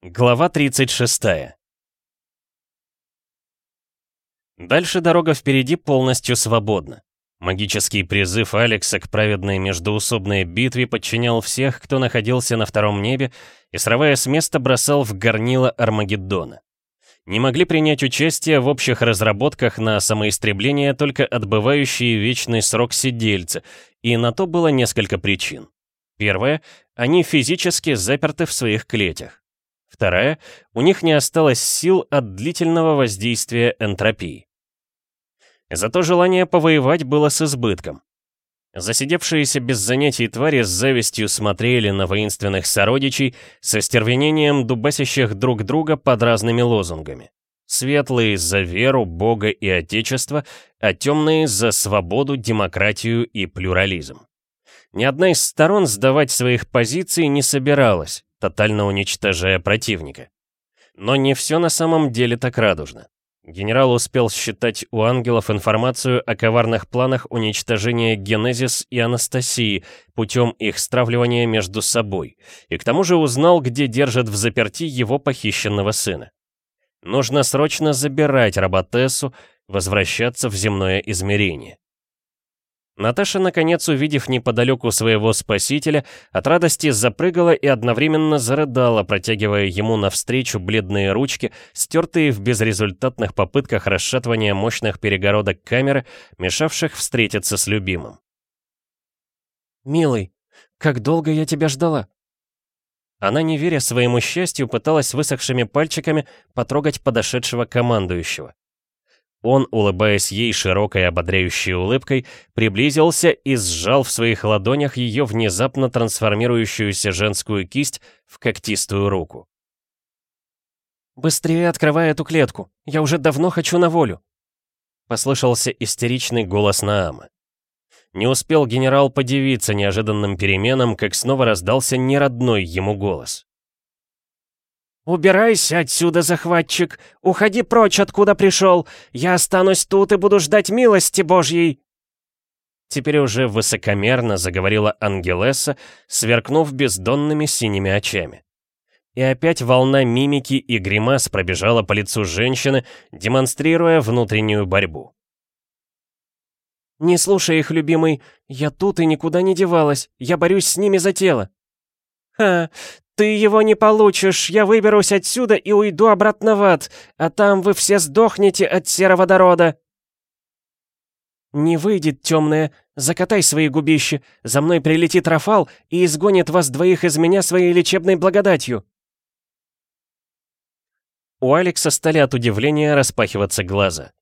Глава 36 Дальше дорога впереди полностью свободна. Магический призыв Алекса к праведной междуусобной битве подчинял всех, кто находился на втором небе, и, срывая с места, бросал в горнило Армагеддона. Не могли принять участие в общих разработках на самоистребление только отбывающие вечный срок сидельцы, и на то было несколько причин. Первое — они физически заперты в своих клетях. Вторая — у них не осталось сил от длительного воздействия энтропии. Зато желание повоевать было с избытком. Засидевшиеся без занятий твари с завистью смотрели на воинственных сородичей со стервенением дубасящих друг друга под разными лозунгами. Светлые за веру, Бога и Отечество, а темные за свободу, демократию и плюрализм. Ни одна из сторон сдавать своих позиций не собиралась, тотально уничтожая противника. Но не все на самом деле так радужно. Генерал успел считать у ангелов информацию о коварных планах уничтожения Генезис и Анастасии путем их стравливания между собой, и к тому же узнал, где держат в заперти его похищенного сына. Нужно срочно забирать Роботессу, возвращаться в земное измерение. Наташа, наконец, увидев неподалеку своего спасителя, от радости запрыгала и одновременно зарыдала, протягивая ему навстречу бледные ручки, стертые в безрезультатных попытках расшатывания мощных перегородок камеры, мешавших встретиться с любимым. «Милый, как долго я тебя ждала?» Она, не веря своему счастью, пыталась высохшими пальчиками потрогать подошедшего командующего. Он, улыбаясь ей широкой ободряющей улыбкой, приблизился и сжал в своих ладонях ее внезапно трансформирующуюся женскую кисть в когтистую руку. «Быстрее открывай эту клетку! Я уже давно хочу на волю!» Послышался истеричный голос Наама. Не успел генерал подивиться неожиданным переменам, как снова раздался неродной ему голос. «Убирайся отсюда, захватчик! Уходи прочь, откуда пришел! Я останусь тут и буду ждать милости Божьей!» Теперь уже высокомерно заговорила Ангелесса, сверкнув бездонными синими очами. И опять волна мимики и гримас пробежала по лицу женщины, демонстрируя внутреннюю борьбу. «Не слушай их, любимый, я тут и никуда не девалась, я борюсь с ними за тело». «Ха, «Ты его не получишь, я выберусь отсюда и уйду обратно в ад, а там вы все сдохнете от сероводорода!» «Не выйдет, темная, закатай свои губища, за мной прилетит Рафал и изгонит вас двоих из меня своей лечебной благодатью!» У Алекса стали от удивления распахиваться глаза.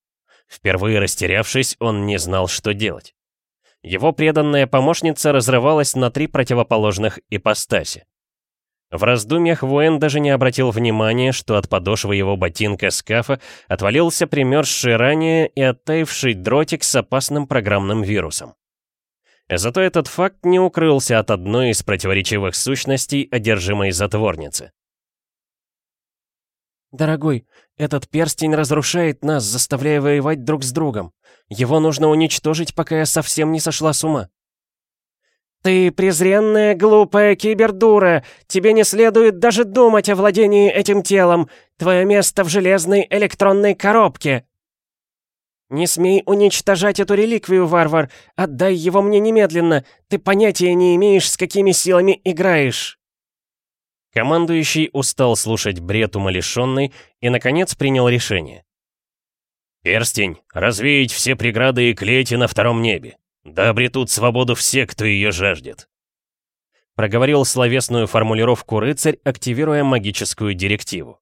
Впервые растерявшись, он не знал, что делать. Его преданная помощница разрывалась на три противоположных ипостаси. В раздумьях воин даже не обратил внимания, что от подошвы его ботинка-скафа отвалился примерзший ранее и оттаивший дротик с опасным программным вирусом. Зато этот факт не укрылся от одной из противоречивых сущностей одержимой затворницы. «Дорогой, этот перстень разрушает нас, заставляя воевать друг с другом. Его нужно уничтожить, пока я совсем не сошла с ума». «Ты презренная, глупая кибердура! Тебе не следует даже думать о владении этим телом! Твое место в железной электронной коробке!» «Не смей уничтожать эту реликвию, варвар! Отдай его мне немедленно! Ты понятия не имеешь, с какими силами играешь!» Командующий устал слушать бред умалишенный и, наконец, принял решение. «Перстень, развеять все преграды и клети на втором небе. Да обретут свободу все, кто ее жаждет. Проговорил словесную формулировку рыцарь, активируя магическую директиву.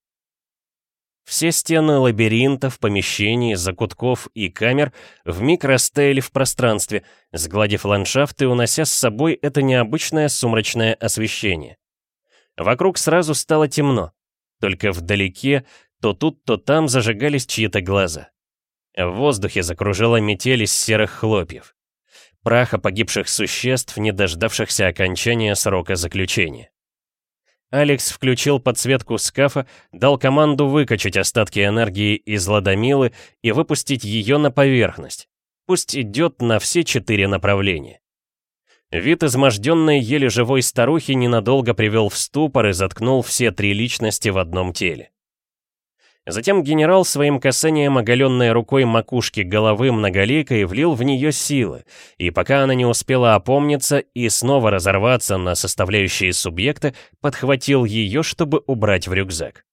Все стены лабиринтов, помещений, закутков и камер вмиг растаяли в пространстве, сгладив ландшафт и унося с собой это необычное сумрачное освещение. Вокруг сразу стало темно. Только вдалеке, то тут, то там зажигались чьи-то глаза. В воздухе закружила метель из серых хлопьев праха погибших существ, не дождавшихся окончания срока заключения. Алекс включил подсветку скафа, дал команду выкачать остатки энергии из ладомилы и выпустить ее на поверхность. Пусть идет на все четыре направления. Вид изможденной, еле живой старухи ненадолго привел в ступор и заткнул все три личности в одном теле. Затем генерал своим касанием оголенной рукой макушки головы многоликой влил в нее силы, и пока она не успела опомниться и снова разорваться на составляющие субъекты, подхватил ее, чтобы убрать в рюкзак.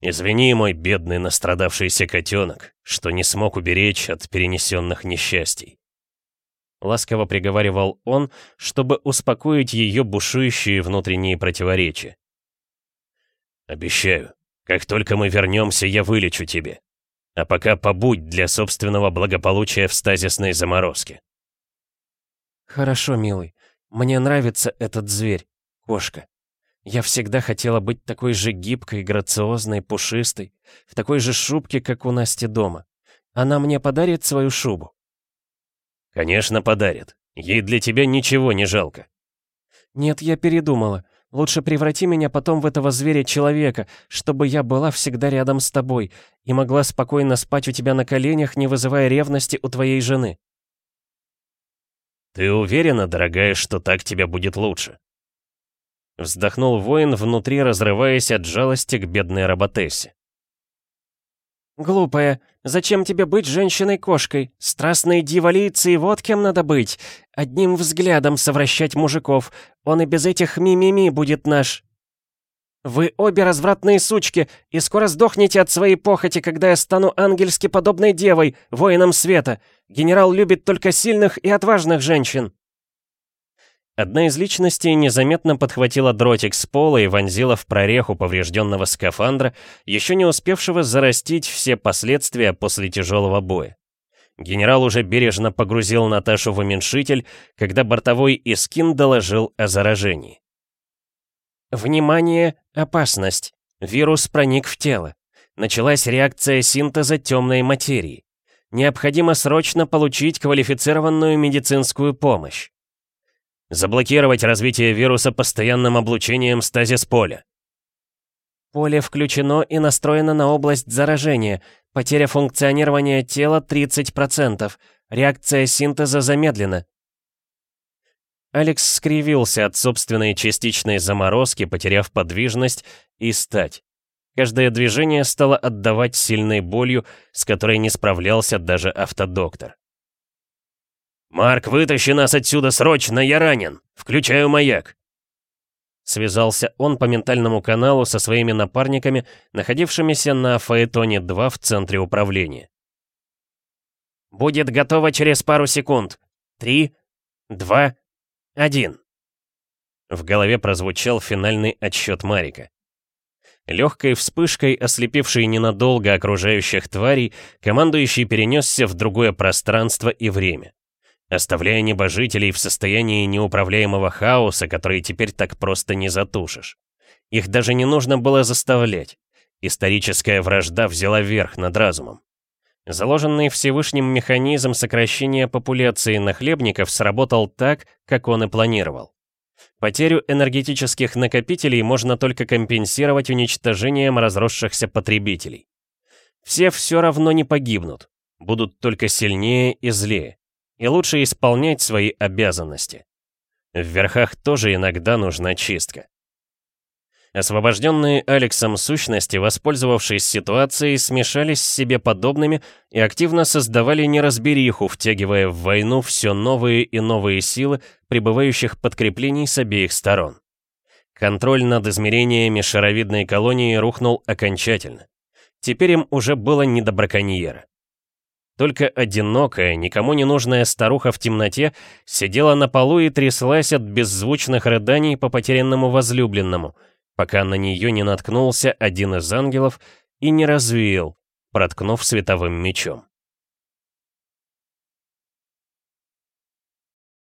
«Извини, мой бедный настрадавшийся котенок, что не смог уберечь от перенесенных несчастий», ласково приговаривал он, чтобы успокоить ее бушующие внутренние противоречия. «Обещаю, как только мы вернемся, я вылечу тебе. А пока побудь для собственного благополучия в стазисной заморозке». «Хорошо, милый. Мне нравится этот зверь, кошка. Я всегда хотела быть такой же гибкой, грациозной, пушистой, в такой же шубке, как у Насти дома. Она мне подарит свою шубу?» «Конечно, подарит. Ей для тебя ничего не жалко». «Нет, я передумала. Лучше преврати меня потом в этого зверя-человека, чтобы я была всегда рядом с тобой и могла спокойно спать у тебя на коленях, не вызывая ревности у твоей жены». «Ты уверена, дорогая, что так тебе будет лучше?» Вздохнул воин, внутри разрываясь от жалости к бедной Роботессе. «Глупая, зачем тебе быть женщиной-кошкой? Страстные дьяволицы и вот кем надо быть. Одним взглядом совращать мужиков. Он и без этих ми-ми-ми будет наш». «Вы обе развратные сучки, и скоро сдохнете от своей похоти, когда я стану ангельски подобной девой, воином света. Генерал любит только сильных и отважных женщин». Одна из личностей незаметно подхватила дротик с пола и вонзила в прореху поврежденного скафандра, еще не успевшего зарастить все последствия после тяжелого боя. Генерал уже бережно погрузил Наташу в уменьшитель, когда бортовой Искин доложил о заражении. «Внимание! Опасность! Вирус проник в тело. Началась реакция синтеза темной материи. Необходимо срочно получить квалифицированную медицинскую помощь. Заблокировать развитие вируса постоянным облучением стазис поля. Поле включено и настроено на область заражения. Потеря функционирования тела 30%. Реакция синтеза замедлена. Алекс скривился от собственной частичной заморозки, потеряв подвижность и стать. Каждое движение стало отдавать сильной болью, с которой не справлялся даже автодоктор. «Марк, вытащи нас отсюда срочно, я ранен! Включаю маяк!» Связался он по ментальному каналу со своими напарниками, находившимися на Фаэтоне-2 в центре управления. «Будет готово через пару секунд. Три, два, один». В голове прозвучал финальный отсчет Марика. Легкой вспышкой, ослепившей ненадолго окружающих тварей, командующий перенесся в другое пространство и время оставляя небожителей в состоянии неуправляемого хаоса, который теперь так просто не затушишь. Их даже не нужно было заставлять. Историческая вражда взяла верх над разумом. Заложенный Всевышним механизм сокращения популяции нахлебников сработал так, как он и планировал. Потерю энергетических накопителей можно только компенсировать уничтожением разросшихся потребителей. Все все равно не погибнут, будут только сильнее и злее и лучше исполнять свои обязанности. В верхах тоже иногда нужна чистка. Освобожденные Алексом сущности, воспользовавшись ситуацией, смешались с себе подобными и активно создавали неразбериху, втягивая в войну все новые и новые силы прибывающих подкреплений с обеих сторон. Контроль над измерениями шаровидной колонии рухнул окончательно. Теперь им уже было не до браконьера. Только одинокая, никому не нужная старуха в темноте сидела на полу и тряслась от беззвучных рыданий по потерянному возлюбленному, пока на нее не наткнулся один из ангелов и не развеял, проткнув световым мечом.